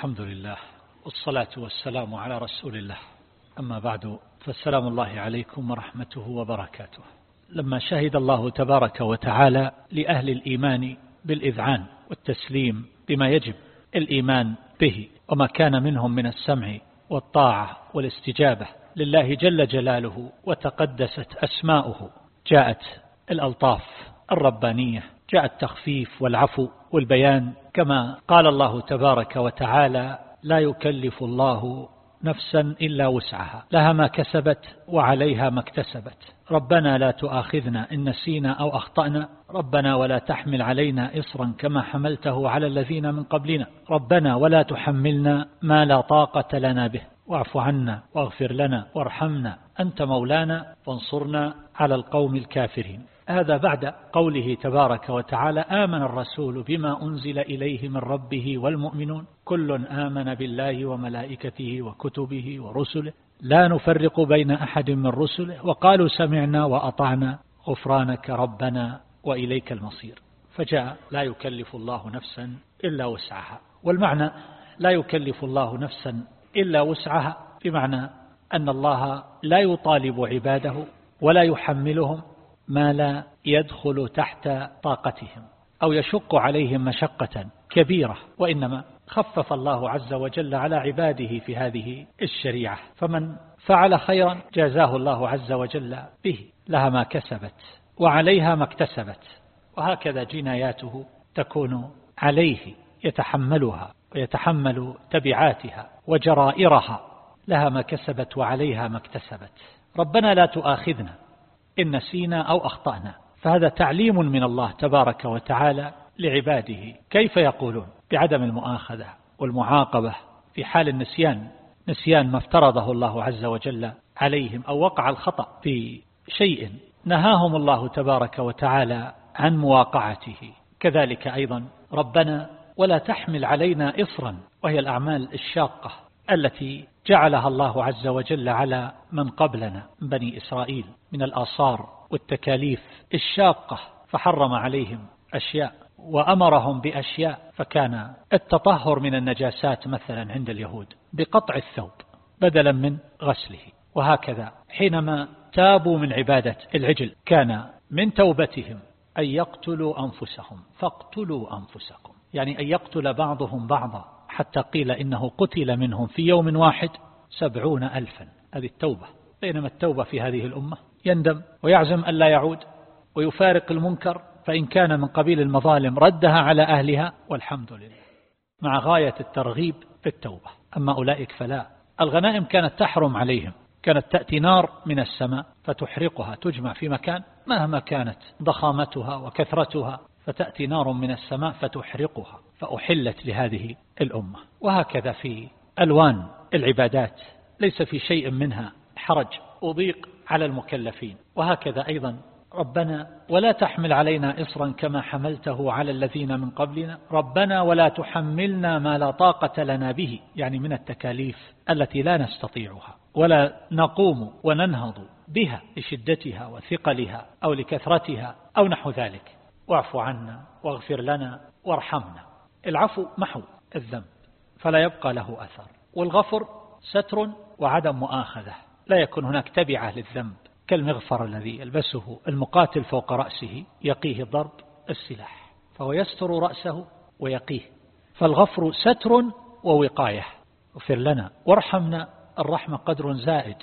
الحمد لله والصلاة والسلام على رسول الله. أما بعد فالسلام الله عليكم ورحمته وبركاته. لما شهد الله تبارك وتعالى لأهل الإيمان بالإذعان والتسليم بما يجب الإيمان به وما كان منهم من السمع والطاعة والاستجابة لله جل جلاله وتقدست أسماؤه جاءت الألطاف الربانية جاء التخفيف والعفو والبيان كما قال الله تبارك وتعالى لا يكلف الله نفسا إلا وسعها لها ما كسبت وعليها ما اكتسبت. ربنا لا تؤاخذنا إن نسينا أو أخطأنا ربنا ولا تحمل علينا إصرا كما حملته على الذين من قبلنا. ربنا ولا تحملنا ما لا طاقة لنا به. واعف عنا واغفر لنا وارحمنا أنت مولانا فانصرنا على القوم الكافرين. هذا بعد قوله تبارك وتعالى آمن الرسول بما أنزل إليه من ربه والمؤمنون. كل آمن بالله وملائكته وكتبه ورسله. لا نفرق بين أحد من رسله. وقالوا سمعنا وأطعنا. غفرانك ربنا وإليك المصير. فجاء لا يكلف الله نفسا إلا وسعها. والمعنى لا يكلف الله نفسا إلا وسعها بمعنى أن الله لا يطالب عباده ولا يحملهم ما لا يدخل تحت طاقتهم أو يشق عليهم مشقة كبيرة وإنما خفف الله عز وجل على عباده في هذه الشريعة. فمن فعل خيرا جازاه الله عز وجل به لها ما كسبت وعليها ما اكتسبت وهكذا جناياته تكون عليه يتحملها ويتحمل تبعاتها وجرائرها لها ما كسبت وعليها ما اكتسبت. ربنا لا تؤاخذنا إن نسينا أو أخطأنا. فهذا تعليم من الله تبارك وتعالى لعباده. كيف يقولون؟ بعدم المؤاخذة والمعاقبة في حال النسيان. نسيان ما افترضه الله عز وجل عليهم أو وقع الخطأ في شيء. نهاهم الله تبارك وتعالى عن مواقعته. كذلك أيضا ربنا ولا تحمل علينا إصرا. وهي الأعمال الشاقة. التي جعلها الله عز وجل على من قبلنا بني إسرائيل من الآصار والتكاليف الشاقة فحرم عليهم أشياء وأمرهم بأشياء فكان التطهر من النجاسات مثلا عند اليهود بقطع الثوب بدلا من غسله. وهكذا حينما تابوا من عبادة العجل كان من توبتهم أن يقتلوا أنفسهم فاقتلوا أنفسكم يعني أن يقتل بعضهم بعضا. حتى قيل إنه قتل منهم في يوم واحد سبعون ألفا. هذه التوبة. بينما التوبة في هذه الأمة يندم ويعزم أن لا يعود ويفارق المنكر فإن كان من قبيل المظالم ردها على أهلها والحمد لله. مع غاية الترغيب في التوبة. أما أولئك فلا. الغنائم كانت تحرم عليهم. كانت تأتي نار من السماء فتحرقها تجمع في مكان مهما كانت ضخامتها وكثرتها فتأتي نار من السماء فتحرقها. فأحلت لهذه الأمة. وهكذا في ألوان العبادات ليس في شيء منها حرج وضيق على المكلفين. وهكذا أيضا ربنا ولا تحمل علينا إصرا كما حملته على الذين من قبلنا. ربنا ولا تحملنا ما لا طاقة لنا به يعني من التكاليف التي لا نستطيعها. ولا نقوم وننهض بها لشدتها وثقلها أو لكثرتها أو نحو ذلك. واعف عنا واغفر لنا وارحمنا. العفو محو الذنب فلا يبقى له أثر. والغفر ستر وعدم مؤاخذة. لا يكون هناك تبعة للذنب كالمغفر الذي يلبسه المقاتل فوق رأسه يقيه ضرب السلاح فهو يستر رأسه ويقيه. فالغفر ستر ووقاية. اغفر لنا وارحمنا الرحمة قدر زائد.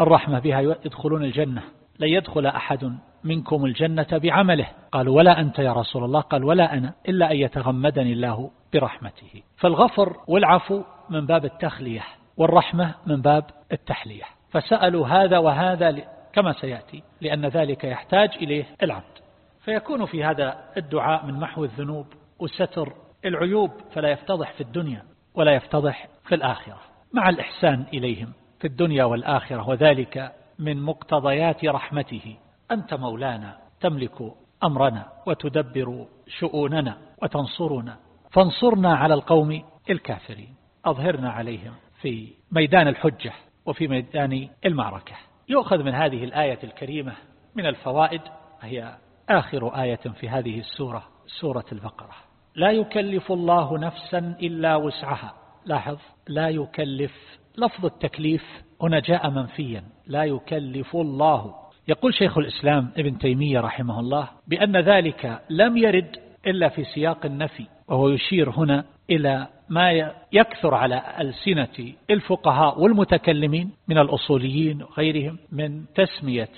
الرحمة بها يدخلون الجنة. لن يدخل أحد منكم الجنة بعمله. قالوا ولا أنت يا رسول الله. قال ولا أنا إلا أن يتغمدني الله برحمته. فالغفر والعفو من باب التخلية والرحمة من باب التحلية. فسألوا هذا وهذا كما سيأتي لأن ذلك يحتاج إليه العبد. فيكون في هذا الدعاء من محو الذنوب وستر العيوب فلا يفتضح في الدنيا ولا يفتضح في الآخرة. مع الإحسان إليهم في الدنيا والآخرة وذلك من مقتضيات رحمته. أنت مولانا تملك أمرنا وتدبر شؤوننا وتنصرنا. فانصرنا على القوم الكافرين. أظهرنا عليهم في ميدان الحجة وفي ميدان المعركة. يؤخذ من هذه الآية الكريمة من الفوائد هي آخر آية في هذه السورة سورة البقرة. لا يكلف الله نفسا إلا وسعها. لاحظ لا يكلف لفظ التكليف هنا جاء منفيا لا يكلف الله. يقول شيخ الإسلام ابن تيمية رحمه الله بأن ذلك لم يرد إلا في سياق النفي وهو يشير هنا إلى ما يكثر على ألسنة الفقهاء والمتكلمين من الأصوليين وغيرهم من تسمية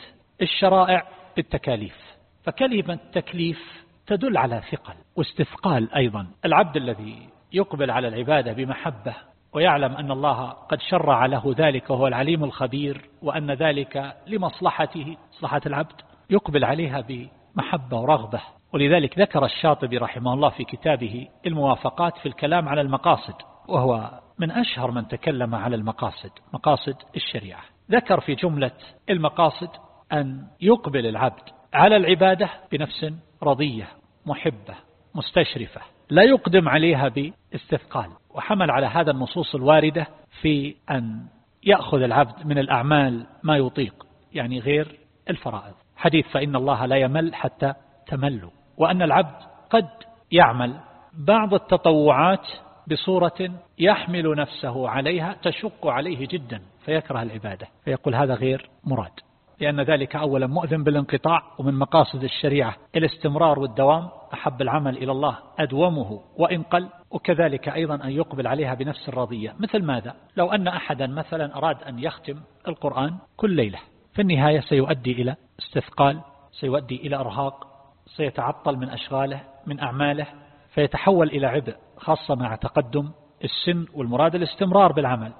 الشرائع بالتكاليف. فكلمة تكليف تدل على ثقل واستثقال أيضا. العبد الذي يقبل على العبادة بمحبة ويعلم أن الله قد شرع له ذلك وهو العليم الخبير وأن ذلك لمصلحته مصلحة العبد يقبل عليها بمحبة ورغبة. ولذلك ذكر الشاطبي رحمه الله في كتابه الموافقات في الكلام على المقاصد وهو من أشهر من تكلم على المقاصد مقاصد الشريعة. ذكر في جملة المقاصد أن يقبل العبد على العبادة بنفس رضية محبة مستشرفة لا يقدم عليها باستثقال. وحمل على هذا النصوص الواردة في أن يأخذ العبد من الأعمال ما يطيق يعني غير الفرائض. حديث فإن الله لا يمل حتى تملوا. وأن العبد قد يعمل بعض التطوعات بصورة يحمل نفسه عليها تشق عليه جدا فيكره العبادة. فيقول هذا غير مراد. لأن ذلك أولا مؤذن بالانقطاع ومن مقاصد الشريعة الاستمرار والدوام أحب العمل إلى الله أدومه وإن قل وكذلك أيضا أن يقبل عليها بنفس الرضية مثل ماذا؟ لو أن أحدا مثلا أراد أن يختم القرآن كل ليلة في النهاية سيؤدي إلى استثقال سيؤدي إلى أرهاق سيتعطل من أشغاله من أعماله فيتحول إلى عبء خاصة مع تقدم السن والمراد الاستمرار بالعمل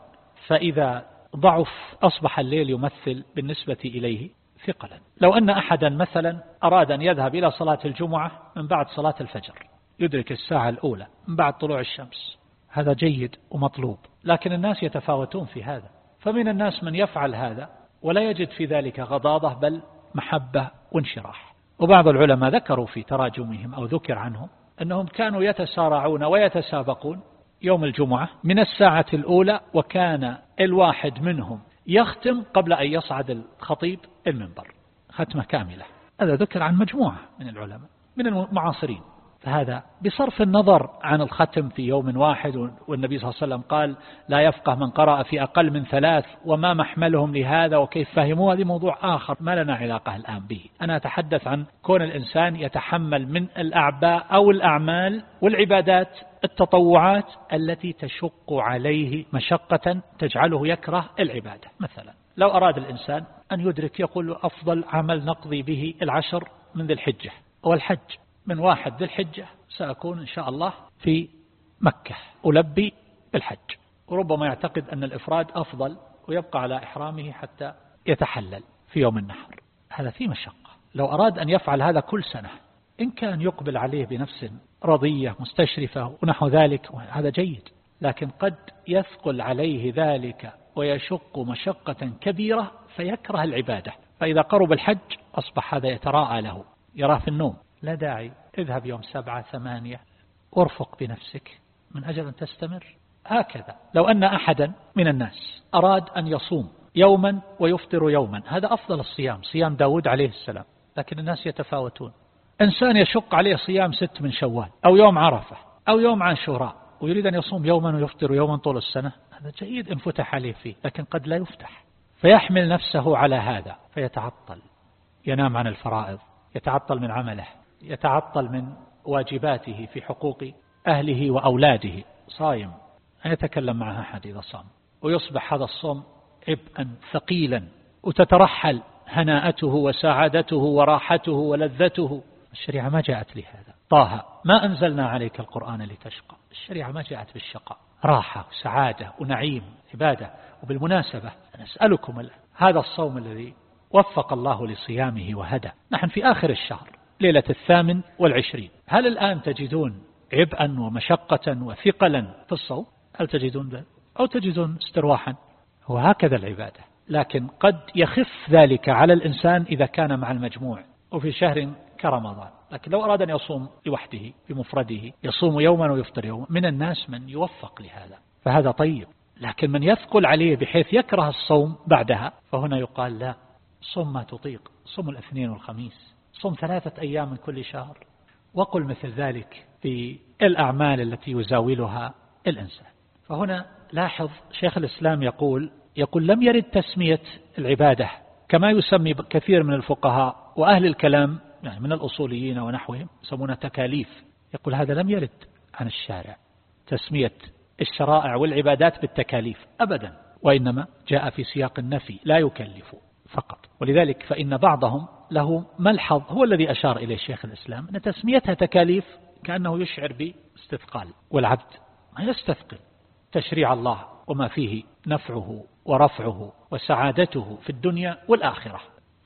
فإذا ضعف أصبح الليل يمثل بالنسبة إليه ثقلا. لو أن أحدا مثلا أراد أن يذهب إلى صلاة الجمعة من بعد صلاة الفجر يدرك الساعة الأولى من بعد طلوع الشمس. هذا جيد ومطلوب لكن الناس يتفاوتون في هذا. فمن الناس من يفعل هذا ولا يجد في ذلك غضاضة بل محبة وانشراح. وبعض العلماء ذكروا في تراجمهم أو ذكر عنهم أنهم كانوا يتسارعون ويتسابقون يوم الجمعة من الساعة الأولى وكان الواحد منهم يختم قبل أن يصعد الخطيب المنبر ختمة كاملة. هذا ذكر عن مجموعة من العلماء من المعاصرين. فهذا بصرف النظر عن الختم في يوم واحد والنبي صلى الله عليه وسلم قال لا يفقه من قرأ في أقل من ثلاث وما محملهم لهذا وكيف فهموا؟ هذا موضوع آخر ما لنا علاقة الآن به. أنا أتحدث عن كون الإنسان يتحمل من الأعباء أو الأعمال والعبادات التطوعات التي تشق عليه مشقة تجعله يكره العبادة. مثلا لو أراد الإنسان أن يدرك يقول أفضل عمل نقضي به العشر من ذي الحجة. والحج من واحد ذي الحجة سأكون إن شاء الله في مكة ألبي بالحج. وربما يعتقد أن الإفراد أفضل ويبقى على إحرامه حتى يتحلل في يوم النحر. هذا في مشقة. لو أراد أن يفعل هذا كل سنة إن كان يقبل عليه بنفس رضية مستشرفة ونحو ذلك هذا جيد. لكن قد يثقل عليه ذلك ويشق مشقة كبيرة فيكره العبادة. فإذا قرب الحج أصبح هذا يتراءى له يراه في النوم. لا داعي اذهب يوم سبعة ثمانية وارفق بنفسك. من أجل أن تستمر. هكذا. لو أن أحدا من الناس أراد أن يصوم يوما ويفطر يوما هذا أفضل الصيام صيام داود عليه السلام. لكن الناس يتفاوتون. إنسان يشق عليه صيام ست من شوال أو يوم عرفة أو يوم عاشوراء ويريد أن يصوم يوما ويفطر يوما طول السنة هذا جيد إن فتح عليه فيه لكن قد لا يفتح. فيحمل نفسه على هذا فيتعطل ينام عن الفرائض يتعطل من عمله يتعطل من واجباته في حقوق أهله وأولاده صايم أن يتكلم معها أحد إذا صام. ويصبح هذا الصوم عبئا ثقيلا وتترحل هناءته وسعادته وراحته ولذته. الشريعة ما جاءت لهذا. طه ما أنزلنا عليك القرآن لتشقى. الشريعة ما جاءت بالشقاء. راحة وسعادة ونعيم عبادة وبالمناسبة نسألكم هذا الصوم الذي وفق الله لصيامه وهدى. نحن في آخر الشهر ليلة الثامن والعشرين. هل الآن تجدون عبئا ومشقة وثقلا في الصوم؟ هل تجدون ذلك؟ أو تجدون استرواحا؟ هو هكذا العبادة. لكن قد يخف ذلك على الإنسان إذا كان مع المجموع. وفي شهر كرمضان. لكن لو أراد أن يصوم لوحده بمفرده يصوم يوما ويفطر يوما من الناس من يوفق لهذا. فهذا طيب. لكن من يثقل عليه بحيث يكره الصوم بعدها فهنا يقال لا. صم ما تطيق. صم الاثنين والخميس. صم ثلاثة أيام من كل شهر. وقل مثل ذلك في الأعمال التي يزاولها الإنسان. فهنا لاحظ شيخ الإسلام يقول يقول لم يرد تسمية العبادة كما يسمي كثير من الفقهاء وأهل الكلام يعني من الأصوليين ونحوهم يسمونها تكاليف. يقول هذا لم يرد عن الشارع. تسمية الشرائع والعبادات بالتكاليف أبدا وإنما جاء في سياق النفي لا يكلف فقط. ولذلك فإن بعضهم له ملحظ هو الذي أشار إليه شيخ الإسلام أن تسميتها تكاليف كأنه يشعر باستثقال. والعبد ما يستثقل تشريع الله وما فيه نفعه ورفعه وسعادته في الدنيا والآخرة.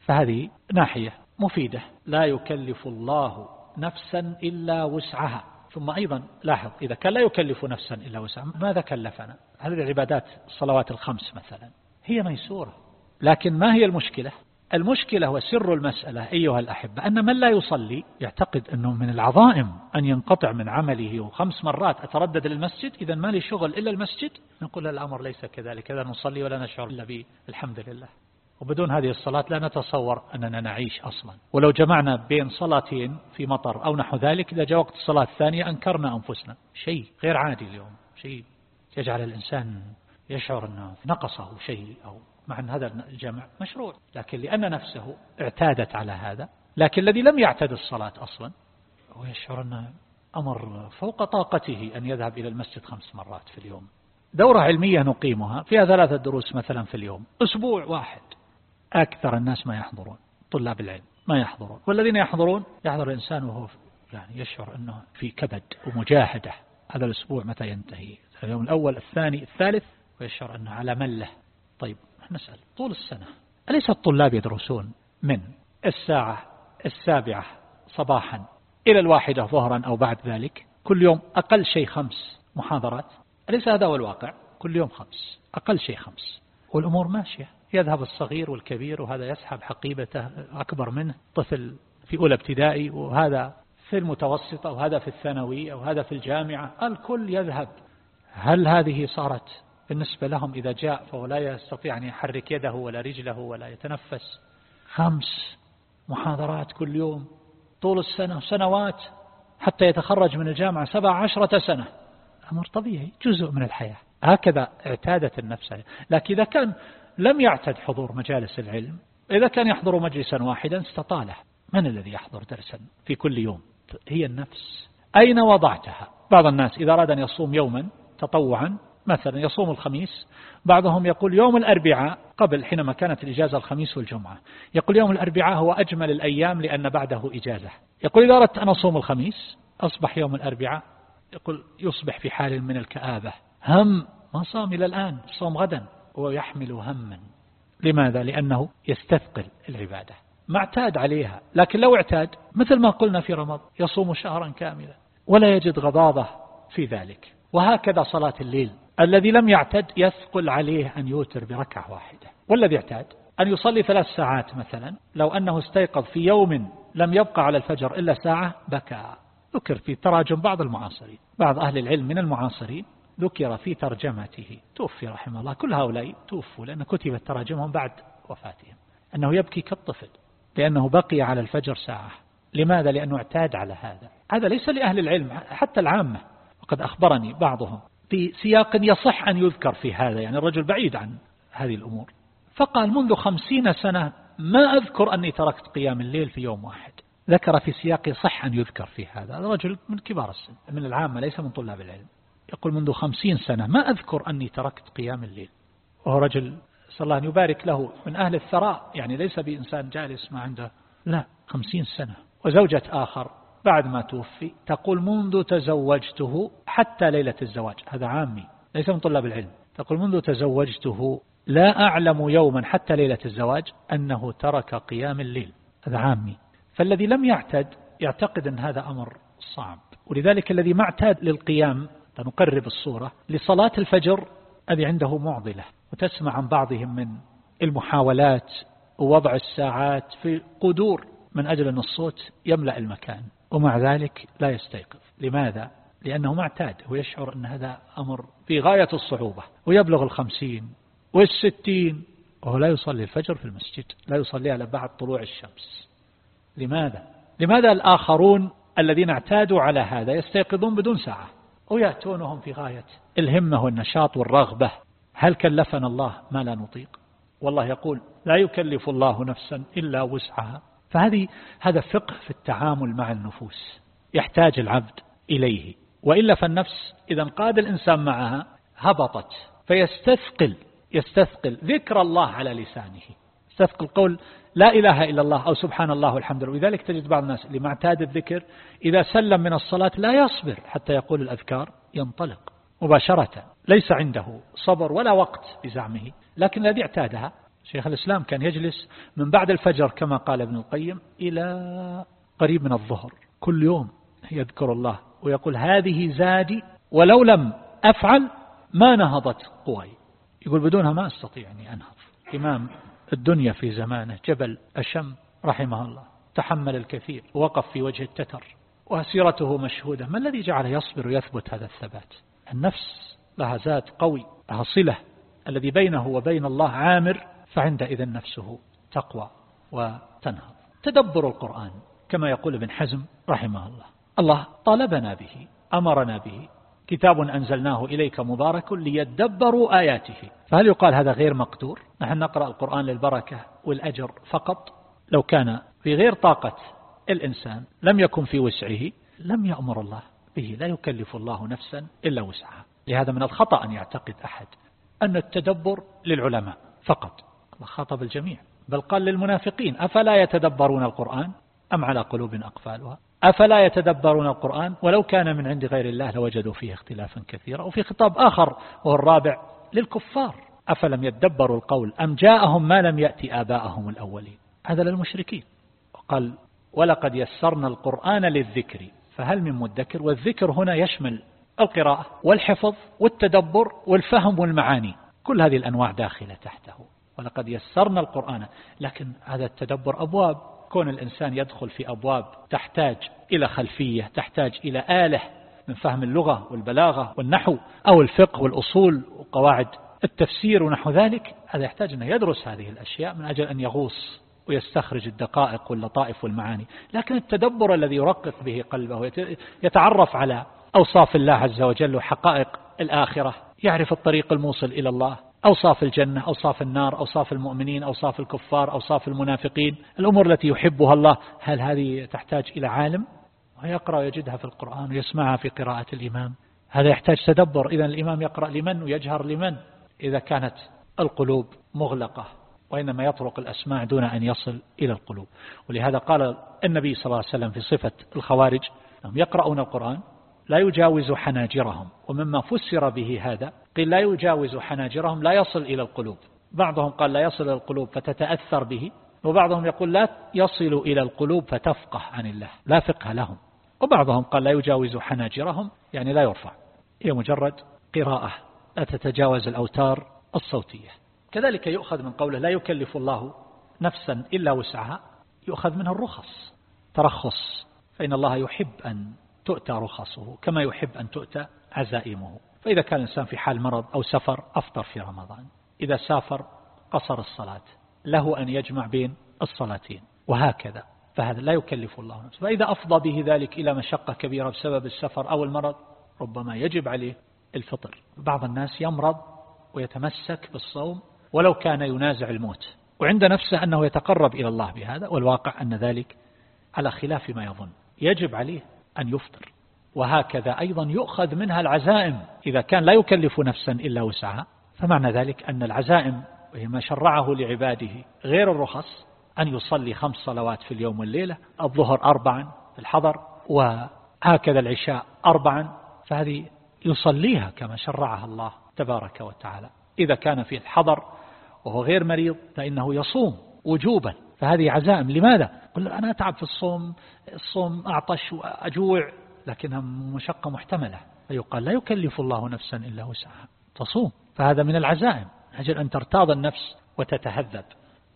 فهذه ناحية مفيدة. لا يكلف الله نفسا إلا وسعها. ثم أيضا لاحظ إذا كان لا يكلف نفسا إلا وسعها ماذا كلفنا؟ هذه العبادات الصلوات الخمس مثلا هي ميسورة. لكن ما هي المشكلة؟ المشكلة وسر المسألة أيها الأحبة أن من لا يصلي يعتقد أنه من العظائم أن ينقطع من عمله وخمس مرات. أتردد للمسجد؟ إذا ما لي شغل إلا المسجد؟ نقول الأمر ليس كذلك إذا نصلي ولا نشعر إلا بالحمد لله. وبدون هذه الصلاة لا نتصور أننا نعيش أصلا. ولو جمعنا بين صلاتين في مطر أو نحو ذلك إذا جاء وقت الصلاة الثانية أنكرنا أنفسنا. شيء غير عادي اليوم. شيء يجعل الإنسان يشعر أنه نقصه شيء أو مع أن هذا الجمع مشروع. لكن لأن نفسه اعتادت على هذا لكن الذي لم يعتد الصلاة أصلا هو يشعر أنه أمر فوق طاقته أن يذهب إلى المسجد خمس مرات في اليوم. دورة علمية نقيمها فيها ثلاثة دروس مثلا في اليوم. أسبوع واحد. أكثر الناس ما يحضرون طلاب العلم ما يحضرون والذين يحضرون يحضر الإنسان وهو يعني يشعر أنه في كبد ومجاهدة. هذا الأسبوع متى ينتهي؟ اليوم الأول الثاني الثالث؟ ويشعر أنه على ملة. طيب نسأل طول السنة أليس الطلاب يدرسون من؟ الساعة السابعة صباحا إلى الواحدة ظهرا أو بعد ذلك؟ كل يوم أقل شيء خمس محاضرات؟ أليس هذا هو الواقع؟ كل يوم خمس أقل شيء خمس والأمور ماشية. يذهب الصغير والكبير وهذا يسحب حقيبته أكبر منه طفل في أولى ابتدائي وهذا في المتوسطة وهذا في الثانوية وهذا في الجامعة. الكل يذهب. هل هذه صارت بالنسبة لهم إذا جاء فهو لا يستطيع أن يحرك يده ولا رجله ولا يتنفس؟ خمس محاضرات كل يوم طول السنة سنوات حتى يتخرج من الجامعة سبع عشرة سنة. أمر طبيعي جزء من الحياة. هكذا اعتادت النفس لكن إذا كان لم يعتد حضور مجالس العلم. إذا كان يحضر مجلسا واحدا استطاله. من الذي يحضر درسا في كل يوم؟ هي النفس. أين وضعتها؟ بعض الناس إذا أراد أن يصوم يوما تطوعا مثلا يصوم الخميس بعضهم يقول يوم الأربعاء قبل حينما كانت الإجازة الخميس والجمعة. يقول يوم الأربعاء هو أجمل الأيام لأن بعده إجازة. يقول إذا أردت أن أصوم الخميس أصبح يوم الأربعاء. يقول يصبح في حال من الكآبة. هم ما صام إلى الآن؟ صوم غدا. ويحمل هما. لماذا؟ لأنه يستثقل العبادة. ما اعتاد عليها. لكن لو اعتاد مثل ما قلنا في رمضان يصوم شهرا كاملا ولا يجد غضاضة في ذلك. وهكذا صلاة الليل. الذي لم يعتد يثقل عليه أن يوتر بركعة واحدة. والذي اعتاد أن يصلي ثلاث ساعات مثلا. لو أنه استيقظ في يوم لم يبقى على الفجر إلا ساعة بكى. ذكر في تراجم بعض المعاصرين. بعض أهل العلم من المعاصرين ذكر في ترجمته. توفي رحمه الله. كل هؤلاء توفوا لأن كتبت تراجمهم بعد وفاتهم. أنه يبكي كالطفل لأنه بقي على الفجر ساعة. لماذا؟ لأنه اعتاد على هذا. هذا ليس لأهل العلم حتى العامة. وقد أخبرني بعضهم في سياق يصح أن يذكر في هذا يعني الرجل بعيد عن هذه الأمور. فقال منذ خمسين سنة ما أذكر أني تركت قيام الليل في يوم واحد. ذكر في سياق صح أن يذكر في هذا. هذا رجل من كبار السن من العامة ليس من طلاب العلم. يقول منذ خمسين سنة ما أذكر أني تركت قيام الليل. وهو رجل صلى الله أن يبارك له من أهل الثراء يعني ليس بإنسان جالس ما عنده. لا خمسين سنة. وزوجة آخر بعد ما توفي تقول منذ تزوجته حتى ليلة الزواج. هذا عامي ليس من طلاب العلم. تقول منذ تزوجته لا أعلم يوما حتى ليلة الزواج أنه ترك قيام الليل. هذا عامي. فالذي لم يعتد يعتقد أن هذا أمر صعب. ولذلك الذي ما اعتاد للقيام نقرب الصورة لصلاة الفجر هذه عنده معضلة وتسمع عن بعضهم من المحاولات ووضع الساعات في قدور من أجل أن الصوت يملأ المكان ومع ذلك لا يستيقظ لماذا؟ لأنه ما اعتاد ويشعر أن هذا أمر في غاية الصعوبة ويبلغ الخمسين والستين وهو لا يصلي الفجر في المسجد لا يصلي على بعد طلوع الشمس لماذا؟ لماذا الآخرون الذين اعتادوا على هذا يستيقظون بدون ساعة ويأتونهم في غاية الهمة والنشاط والرغبة. هل كلفنا الله ما لا نطيق؟ والله يقول لا يكلف الله نفسا إلا وسعها. فهذه هذا فقه في التعامل مع النفوس. يحتاج العبد إليه. وإلا فالنفس إذا انقاد الإنسان معها هبطت. فيستثقل يستثقل ذكر الله على لسانه. يستثقل قول لا إله إلا الله أو سبحان الله والحمد لله. ولذلك تجد بعض الناس اللي معتاد الذكر إذا سلم من الصلاة لا يصبر حتى يقول الأذكار ينطلق مباشرة ليس عنده صبر ولا وقت بزعمه. لكن الذي اعتادها شيخ الإسلام كان يجلس من بعد الفجر كما قال ابن القيم إلى قريب من الظهر. كل يوم يذكر الله ويقول هذه زادي ولو لم أفعل ما نهضت قواي. يقول بدونها ما أستطيع أني أنهض. إمام الدنيا في زمانه. جبل أشم رحمه الله. تحمل الكثير. ووقف في وجه التتر. وسيرته مشهودة. ما الذي جعله يصبر ويثبت هذا الثبات؟ النفس لها ذات قوي لها صلة. الذي بينه وبين الله عامر فعندئذ نفسه تقوى وتنهض. تدبر القرآن كما يقول ابن حزم رحمه الله. الله طالبنا به أمرنا به كتاب أنزلناه إليك مبارك ليدبروا آياته. فهل يقال هذا غير مقدور؟ نحن نقرأ القرآن للبركة والأجر فقط. لو كان في غير طاقة الإنسان لم يكن في وسعه لم يأمر الله به لا يكلف الله نفسا إلا وسعها. لهذا من الخطأ أن يعتقد أحد أن التدبر للعلماء فقط. الله خاطب الجميع. بل قال للمنافقين أفلا يتدبرون القرآن أم على قلوب أقفالها؟ أفلا يتدبرون القرآن؟ ولو كان من عند غير الله لوجدوا فيه اختلافا كثيرا. وفي خطاب آخر وهو الرابع للكفار. أفلم يتدبروا القول أم جاءهم ما لم يأتي آباءهم الأولين؟ هذا للمشركين. وقال ولقد يسرنا القرآن للذكر فهل من مدكر؟ والذكر هنا يشمل القراءة والحفظ والتدبر والفهم والمعاني. كل هذه الأنواع داخلة تحته. ولقد يسرنا القرآن. لكن هذا التدبر أبواب. كون الإنسان يدخل في أبواب تحتاج إلى خلفية تحتاج إلى آلة من فهم اللغة والبلاغة والنحو أو الفقه والأصول وقواعد التفسير ونحو ذلك هذا يحتاج أن يدرس هذه الأشياء من أجل أن يغوص ويستخرج الدقائق واللطائف والمعاني. لكن التدبر الذي يرقق به قلبه يتعرف على أوصاف الله عز وجل وحقائق الآخرة يعرف الطريق الموصل إلى الله أوصاف الجنة أوصاف النار أوصاف المؤمنين أوصاف الكفار أوصاف المنافقين الأمور التي يحبها الله هل هذه تحتاج إلى عالم؟ ويقرأ ويجدها في القرآن ويسمعها في قراءة الإمام. هذا يحتاج تدبر. إذا الإمام يقرأ لمن ويجهر لمن؟ إذا كانت القلوب مغلقة وإنما يطرق الأسماع دون أن يصل إلى القلوب. ولهذا قال النبي صلى الله عليه وسلم في صفة الخوارج أنهم يقرؤون القرآن لا يجاوز حناجرهم. ومما فسر به هذا قيل لا يجاوز حناجرهم لا يصل إلى القلوب. بعضهم قال لا يصل إلى القلوب فتتأثر به وبعضهم يقول لا يصل إلى القلوب فتفقه عن الله لا فقه لهم. وبعضهم قال لا يجاوز حناجرهم يعني لا يرفع. هي مجرد قراءة لا تتجاوز الأوتار الصوتية. كذلك يؤخذ من قوله لا يكلف الله نفسا إلا وسعها يؤخذ منه الرخص ترخص. فإن الله يحب أن تؤتى رخصه كما يحب أن تؤتى عزائمه. فإذا كان الإنسان في حال مرض أو سفر أفطر في رمضان. إذا سافر قصر الصلاة. له أن يجمع بين الصلاتين. وهكذا. فهذا لا يكلف الله نفسه. فإذا أفضى به ذلك إلى مشقة كبيرة بسبب السفر أو المرض ربما يجب عليه الفطر. بعض الناس يمرض ويتمسك بالصوم ولو كان ينازع الموت. وعند نفسه أنه يتقرب إلى الله بهذا والواقع أن ذلك على خلاف ما يظن. يجب عليه أن يفطر. وهكذا أيضا يؤخذ منها العزائم. إذا كان لا يكلف نفسا إلا وسعها فمعنى ذلك أن العزائم وهي ما شرعه لعباده غير الرخص أن يصلي خمس صلوات في اليوم والليلة الظهر أربعا في الحضر وهكذا العشاء أربعا فهذه يصليها كما شرعها الله تبارك وتعالى. إذا كان في الحضر وهو غير مريض فإنه يصوم وجوبا. فهذه عزائم. لماذا؟ قل أنا أتعب في الصوم الصوم أعطش وأجوع لكنها مشقة محتملة. فيقال لا يكلف الله نفسا إلا وسعها. تصوم. فهذا من العزائم. أجل أن ترتاض النفس وتتهذب.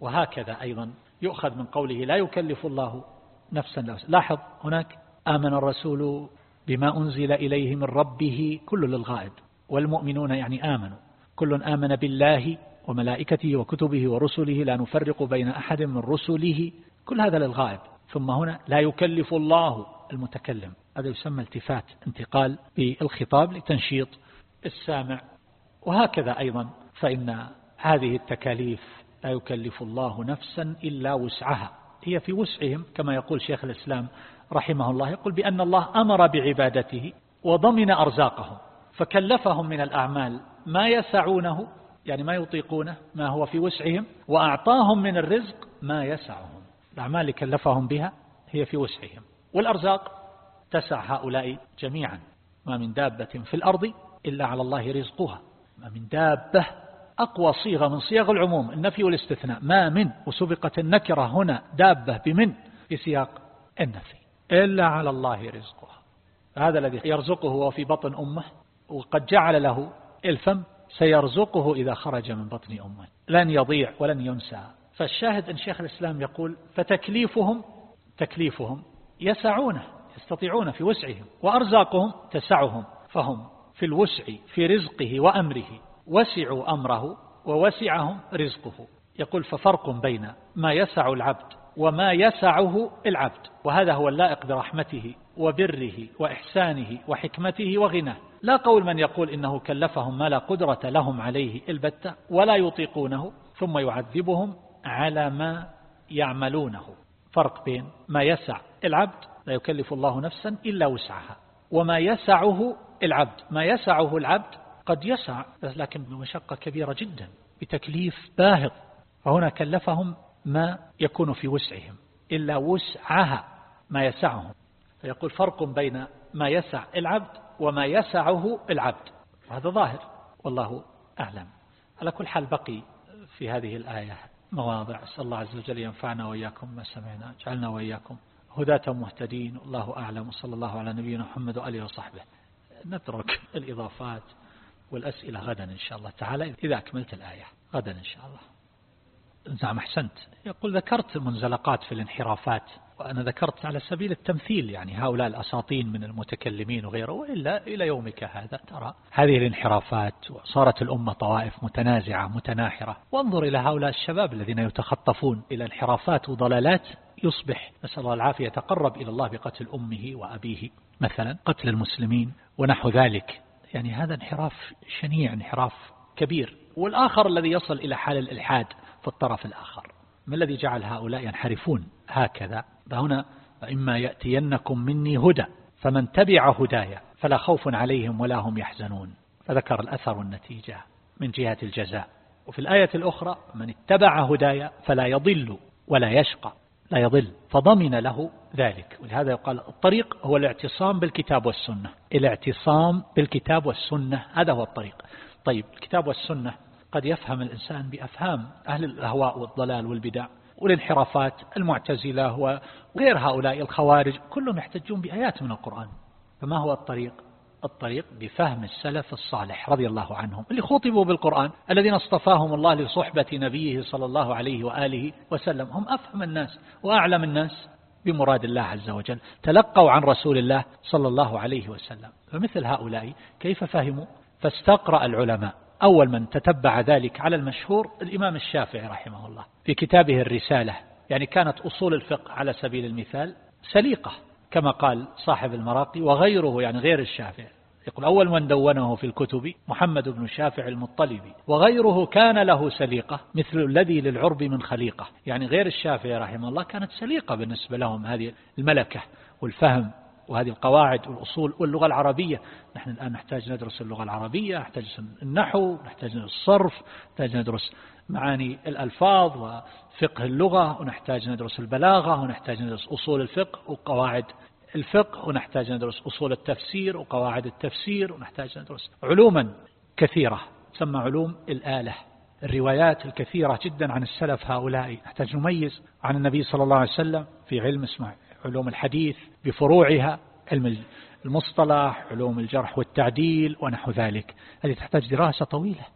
وهكذا أيضا يؤخذ من قوله لا يكلف الله نفسا لا لاحظ هناك آمن الرسول بما أنزل إليه من ربه كل للغائب. والمؤمنون يعني آمنوا. كل آمن بالله وملائكته وكتبه ورسله لا نفرق بين أحد من رسله. كل هذا للغائب ثم هنا لا يكلف الله المتكلم. هذا يسمى التفات انتقال بالخطاب لتنشيط السامع. وهكذا أيضا فإن هذه التكاليف لا يكلف الله نفسا إلا وسعها. هي في وسعهم كما يقول شيخ الإسلام رحمه الله يقول بأن الله أمر بعبادته وضمن أرزاقهم فكلفهم من الأعمال ما يسعونه يعني ما يطيقونه ما هو في وسعهم وأعطاهم من الرزق ما يسعهم. الأعمال اللي كلفهم بها هي في وسعهم. والأرزاق تسع هؤلاء جميعا. ما من دابة في الأرض إلا على الله رزقها. ما من دابة أقوى صيغة من صيغ العموم النفي والاستثناء. ما من وسبقت النكرة هنا دابة بمن؟ في سياق النفي. إلا على الله رزقها. هذا الذي يرزقه وهو في بطن أمه وقد جعل له الفم سيرزقه إذا خرج من بطن أمه. لن يضيع ولن ينسى. فالشاهد أن شيخ الإسلام يقول فتكليفهم تكليفهم يسعونه يستطيعون في وسعهم وأرزاقهم تسعهم. فهم في الوسع في رزقه وأمره. وسعوا أمره ووسعهم رزقه. يقول ففرق بين ما يسع العبد وما يسعه العبد وهذا هو اللائق برحمته وبره وإحسانه وحكمته وغناه. لا قول من يقول إنه كلفهم ما لا قدرة لهم عليه البتة ولا يطيقونه ثم يعذبهم على ما يعملونه. فرق بين ما يسع العبد لا يكلف الله نفسا إلا وسعها وما يسعه العبد ما يسعه العبد قد يسع لكن بمشقة كبيرة جدا بتكليف باهظ. فهنا كلفهم ما يكون في وسعهم إلا وسعها ما يسعهم. فيقول فرق بين ما يسع العبد وما يسعه العبد. وهذا ظاهر والله أعلم. على كل حال بقي في هذه الآية مواضع. أسأل الله عز وجل ينفعنا وإياكم ما سمعنا جعلنا وإياكم هداة مهتدين. والله أعلم وصلى الله على نبينا محمد وآله وصحبه. نترك الإضافات والأسئلة غدا إن شاء الله تعالى إذا أكملت الآية غدا إن شاء الله. نعم أحسنت. يقول ذكرت منزلقات في الانحرافات وأنا ذكرت على سبيل التمثيل يعني هؤلاء الأساطين من المتكلمين وغيره وإلا إلى يومك هذا. ترى هذه الانحرافات وصارت الأمة طوائف متنازعة متناحرة. وانظر إلى هؤلاء الشباب الذين يتخطفون إلى انحرافات وضلالات. يصبح نسأل الله العافية يتقرب إلى الله بقتل أمه وأبيه مثلا قتل المسلمين ونحو ذلك. يعني هذا انحراف شنيع انحراف كبير. والآخر الذي يصل إلى حال الإلحاد في الطرف الآخر. ما الذي جعل هؤلاء ينحرفون؟ هكذا. فهنا فإما يأتينكم مني هدى فمن تبع هدايا فلا خوف عليهم ولا هم يحزنون. فذكر الأثر والنتيجة من جهة الجزاء. وفي الآية الأخرى من اتبع هدايا فلا يضل ولا يشقى لا يضل فضمن له ذلك. ولهذا يقال الطريق هو الاعتصام بالكتاب والسنة. الاعتصام بالكتاب والسنة هذا هو الطريق. طيب الكتاب والسنة قد يفهم الإنسان بأفهام أهل الأهواء والضلال والبدع والانحرافات المعتزلة وغير هؤلاء الخوارج كلهم يحتجون بآيات من القرآن. فما هو الطريق؟ الطريق بفهم السلف الصالح رضي الله عنهم اللي خطبوا بالقرآن الذين اصطفاهم الله لصحبة نبيه صلى الله عليه وآله وسلم. هم أفهم الناس وأعلم الناس بمراد الله عز وجل تلقوا عن رسول الله صلى الله عليه وسلم. فمثل هؤلاء كيف فهموا؟ فاستقرأ العلماء. أول من تتبع ذلك على المشهور الإمام الشافعي رحمه الله في كتابه الرسالة يعني كانت أصول الفقه على سبيل المثال سليقة كما قال صاحب المراقي وغيره يعني غير الشافعي يقول أول من دونه في الكتب محمد بن الشافع المطلبي وغيره كان له سليقة مثل الذي للعرب من خليقة يعني غير الشافعي رحمه الله كانت سليقة بالنسبة لهم هذه الملكة والفهم وهذه القواعد والأصول واللغة العربية. نحن الآن نحتاج ندرس اللغة العربية نحتاج النحو نحتاج ندرس الصرف نحتاج ندرس معاني الألفاظ وفقه اللغة ونحتاج ندرس البلاغة ونحتاج ندرس أصول الفقه وقواعد الفقه ونحتاج ندرس أصول التفسير وقواعد التفسير ونحتاج ندرس علوما كثيرة. تسمى علوم الآلة. الروايات الكثيرة جدا عن السلف هؤلاء. نحتاج نميز عن النبي صلى الله عليه وسلم في علم اسمه. علوم الحديث بفروعها علم المصطلح علوم الجرح والتعديل ونحو ذلك. هذه تحتاج دراسة طويلة.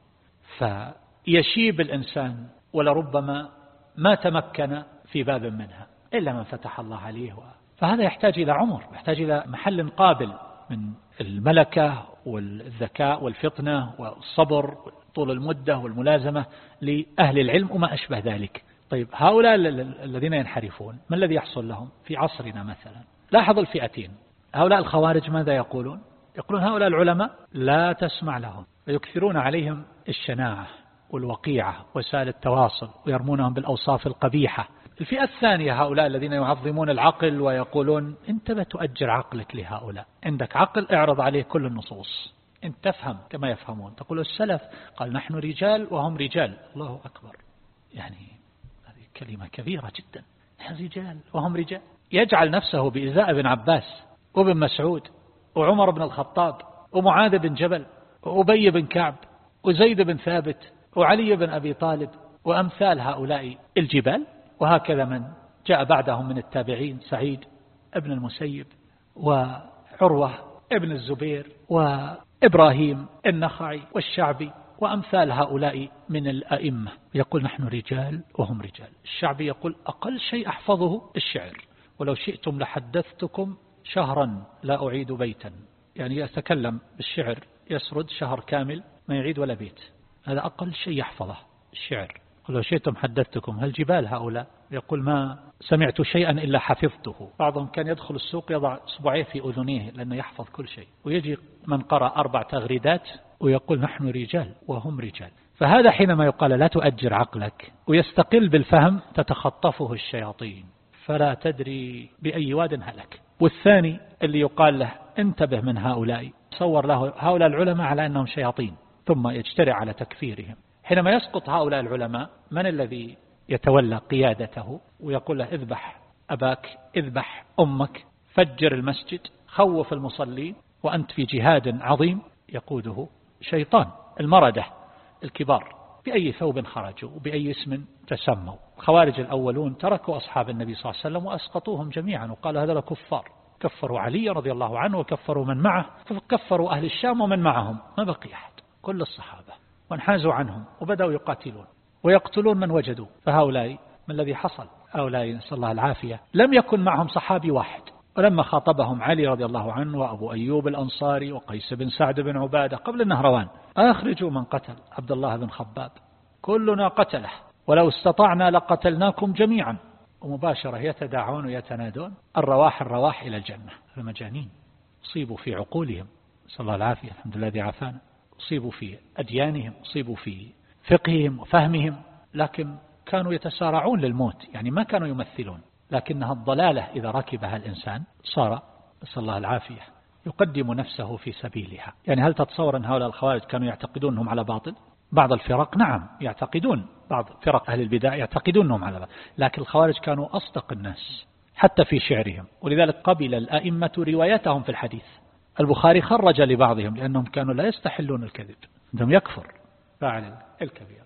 فيشيب الإنسان ولربما ما تمكن في باب منها إلا من فتح الله عليه فهذا يحتاج إلى عمر يحتاج إلى محل قابل من الملكة والذكاء والفطنة والصبر طول المدة والملازمة لأهل العلم وما أشبه ذلك. طيب هؤلاء الذين ينحرفون ما الذي يحصل لهم؟ في عصرنا مثلا. لاحظ الفئتين. هؤلاء الخوارج ماذا يقولون؟ يقولون هؤلاء العلماء لا تسمع لهم ويكثرون عليهم الشناعة والوقيعة وسائل التواصل ويرمونهم بالأوصاف القبيحة. الفئة الثانية هؤلاء الذين يعظمون العقل ويقولون انت بتؤجر عقلك لهؤلاء. عندك عقل اعرض عليه كل النصوص. انت تفهم كما يفهمون. تقول السلف قال نحن رجال وهم رجال. الله أكبر. يعني كلمة كبيرة جدا. رجال وهم رجال. يجعل نفسه بإزاء بن عباس وابن مسعود وعمر بن الخطاب ومعاذ بن جبل وأبي بن كعب وزيد بن ثابت وعلي بن أبي طالب وأمثال هؤلاء الجبال. وهكذا من جاء بعدهم من التابعين سعيد ابن المسيب وعروة ابن الزبير وإبراهيم النخعي والشعبي. وأمثال هؤلاء من الأئمة. يقول نحن رجال وهم رجال. الشعبي يقول أقل شيء أحفظه الشعر. ولو شئتم لحدثتكم شهرا لا أعيد بيتا. يعني يتكلم بالشعر يسرد شهر كامل ما يعيد ولا بيت. هذا أقل شيء يحفظه الشعر. ولو شئتم حدثتكم هل جبال هؤلاء؟ يقول ما سمعت شيئا إلا حفظته. بعضهم كان يدخل السوق يضع صبعيه في أذنيه لأنه يحفظ كل شيء. ويجي من قرأ أربع تغريدات ويقول نحن رجال وهم رجال. فهذا حينما يقال لا تؤجر عقلك ويستقل بالفهم تتخطفه الشياطين. فلا تدري بأي واد هلك. والثاني اللي يقال له انتبه من هؤلاء. صور له هؤلاء العلماء على أنهم شياطين. ثم يجترع على تكفيرهم. حينما يسقط هؤلاء العلماء من الذي يتولى قيادته ويقول له اذبح أباك اذبح أمك فجر المسجد خوف المصلين وأنت في جهاد عظيم؟ يقوده شيطان المردة الكبار. بأي ثوب خرجوا؟ وبأي اسم تسموا؟ الخوارج الأولون تركوا أصحاب النبي صلى الله عليه وسلم وأسقطوهم جميعا وقالوا هذا كفار. كفروا علي رضي الله عنه وكفروا من معه فكفروا أهل الشام ومن معهم. ما بقي أحد. كل الصحابة. وانحازوا عنهم وبدأوا يقاتلون ويقتلون من وجدوا. فهؤلاء ما الذي حصل؟ هؤلاء نسأل الله العافية. لم يكن معهم صحابي واحد. ولما خاطبهم علي رضي الله عنه وأبو أيوب الأنصاري وقيس بن سعد بن عبادة قبل النهروان أخرجوا من قتل عبد الله بن خباب. كلنا قتله. ولو استطعنا لقتلناكم جميعا. ومباشرة يتداعون ويتنادون. الرواح الرواح إلى الجنة. المجانين. أصيبوا في عقولهم. صلى الله العافية. الحمد لله الذي عافانا. أصيبوا في أديانهم أصيبوا في فقههم وفهمهم لكن كانوا يتسارعون للموت يعني ما كانوا يمثلون. لكنها الضلالة إذا ركبها الإنسان صار نسأل الله العافية يقدم نفسه في سبيلها. يعني هل تتصور أن هؤلاء الخوارج كانوا يعتقدون أنهم على باطل؟ بعض الفرق نعم يعتقدون. بعض فرق أهل البدع يعتقدون أنهم على باطل. لكن الخوارج كانوا أصدق الناس حتى في شعرهم. ولذلك قبل الأئمة روايتهم في الحديث. البخاري خرج لبعضهم لأنهم كانوا لا يستحلون الكذب عندهم يكفر فاعل الكبيرة.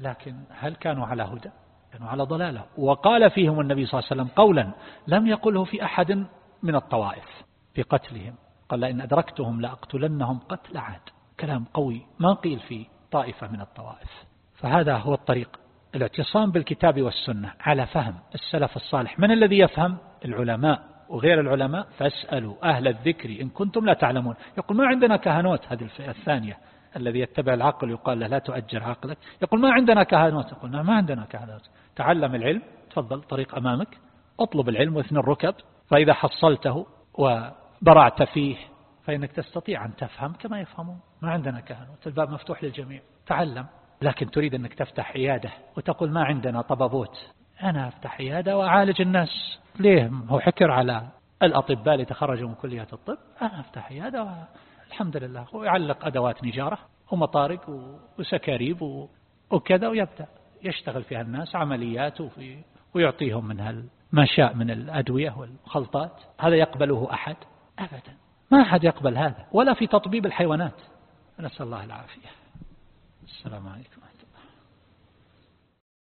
لكن هل كانوا على هدى؟ كانوا على ضلالة. وقال فيهم النبي صلى الله عليه وسلم قولا لم يقله في أحد من الطوائف في قتلهم. قال لئن أدركتهم لأقتلنهم قتل عاد. كلام قوي ما قيل في طائفة من الطوائف. فهذا هو الطريق الاعتصام بالكتاب والسنة على فهم السلف الصالح. من الذي يفهم؟ العلماء. وغير العلماء فاسألوا أهل الذكر إن كنتم لا تعلمون. يقول ما عندنا كهنوت. هذه الفئة الثانية الذي يتبع العقل يقال له لا تؤجر عقلك. يقول ما عندنا كهنوت. يقول ما عندنا كهنوت. تعلم العلم. تفضل طريق أمامك. اطلب العلم واثني الركب. فإذا حصلته وبرعت فيه فإنك تستطيع أن تفهم كما يفهمون. ما عندنا كهنوت. الباب مفتوح للجميع. تعلم. لكن تريد أنك تفتح عيادة وتقول ما عندنا طبابوت. أنا أفتح عيادة وأعالج الناس. ليه؟ هو حكر على الأطباء اللي تخرجوا من كليات الطب. أنا أفتح عيادة الحمد لله. ويعلق أدوات نجارة ومطارق وسكاريب وكذا ويبدأ يشتغل فيها الناس عمليات وفي ويعطيهم من ما شاء من الأدوية والخلطات. هذا يقبله أحد؟ أبدا. ما أحد يقبل هذا ولا في تطبيب الحيوانات. نسأل الله العافية. السلام عليكم.